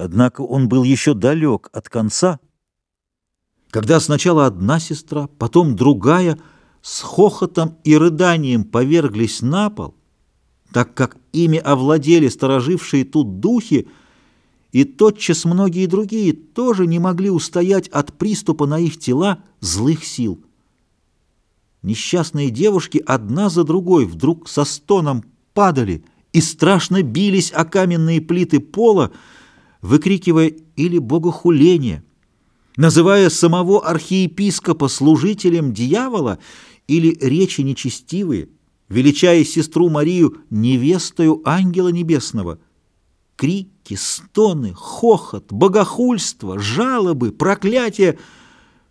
Однако он был еще далек от конца, когда сначала одна сестра, потом другая с хохотом и рыданием поверглись на пол, так как ими овладели сторожившие тут духи, и тотчас многие другие тоже не могли устоять от приступа на их тела злых сил. Несчастные девушки одна за другой вдруг со стоном падали и страшно бились о каменные плиты пола, выкрикивая или богохуление, называя самого архиепископа служителем дьявола или речи нечестивые, величая сестру Марию невестою ангела небесного. Крики, стоны, хохот, богохульство, жалобы, проклятия —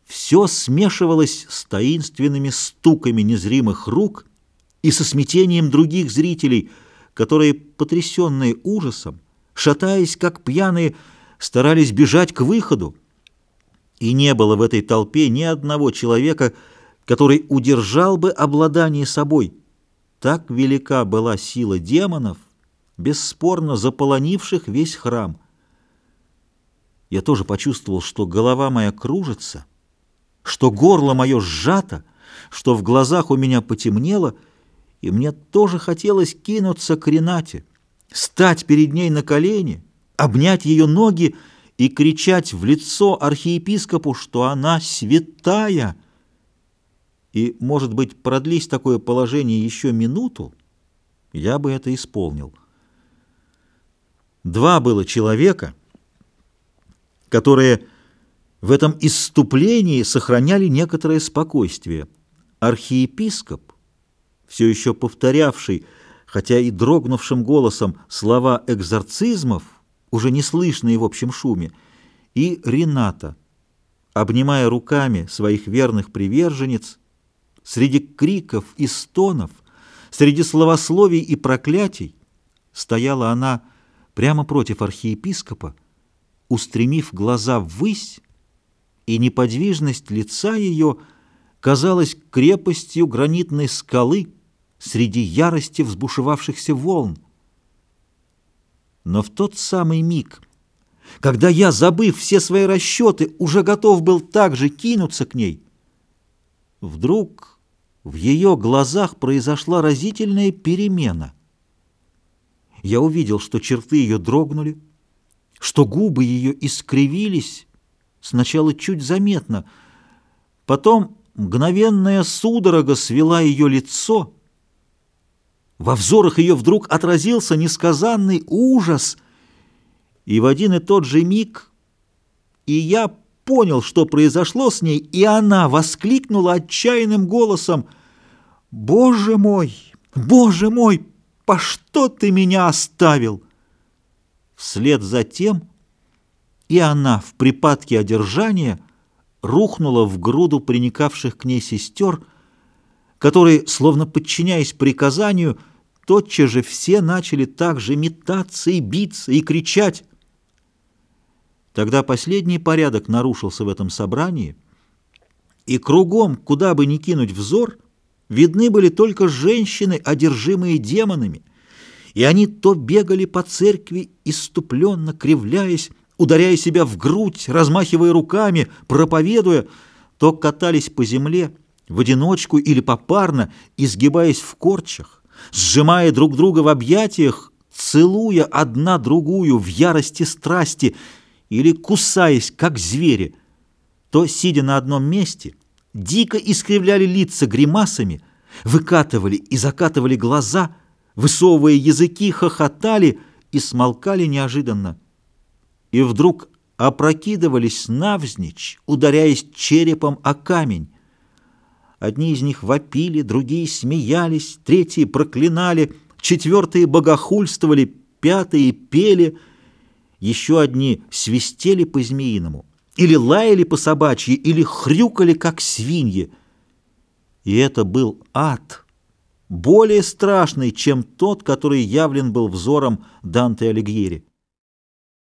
все смешивалось с таинственными стуками незримых рук и со смятением других зрителей, которые, потрясенные ужасом, шатаясь, как пьяные, старались бежать к выходу. И не было в этой толпе ни одного человека, который удержал бы обладание собой. Так велика была сила демонов, бесспорно заполонивших весь храм. Я тоже почувствовал, что голова моя кружится, что горло мое сжато, что в глазах у меня потемнело, и мне тоже хотелось кинуться к Ренате стать перед ней на колени, обнять ее ноги и кричать в лицо архиепископу, что она святая. И, может быть, продлись такое положение еще минуту, я бы это исполнил. Два было человека, которые в этом исступлении сохраняли некоторое спокойствие. Архиепископ, все еще повторявший, хотя и дрогнувшим голосом слова экзорцизмов, уже не слышные в общем шуме, и Рената, обнимая руками своих верных приверженец, среди криков и стонов, среди словословий и проклятий, стояла она прямо против архиепископа, устремив глаза ввысь, и неподвижность лица ее казалась крепостью гранитной скалы, среди ярости взбушевавшихся волн. Но в тот самый миг, когда я, забыв все свои расчеты, уже готов был так же кинуться к ней, вдруг в ее глазах произошла разительная перемена. Я увидел, что черты ее дрогнули, что губы ее искривились, сначала чуть заметно, потом мгновенная судорога свела ее лицо — во взорах ее вдруг отразился несказанный ужас, и в один и тот же миг и я понял, что произошло с ней, и она воскликнула отчаянным голосом «Боже мой! Боже мой! По что ты меня оставил?» Вслед за тем и она в припадке одержания рухнула в груду приникавших к ней сестер, которые, словно подчиняясь приказанию, тотчас же все начали так же метаться и биться и кричать. Тогда последний порядок нарушился в этом собрании, и кругом, куда бы ни кинуть взор, видны были только женщины, одержимые демонами, и они то бегали по церкви, иступленно кривляясь, ударяя себя в грудь, размахивая руками, проповедуя, то катались по земле в одиночку или попарно, изгибаясь в корчах, сжимая друг друга в объятиях, целуя одна другую в ярости страсти или кусаясь, как звери, то, сидя на одном месте, дико искривляли лица гримасами, выкатывали и закатывали глаза, высовывая языки, хохотали и смолкали неожиданно. И вдруг опрокидывались навзничь, ударяясь черепом о камень, Одни из них вопили, другие смеялись, третьи проклинали, четвертые богохульствовали, пятые пели, еще одни свистели по-змеиному, или лаяли по-собачьи, или хрюкали, как свиньи. И это был ад, более страшный, чем тот, который явлен был взором Данте Алигьери.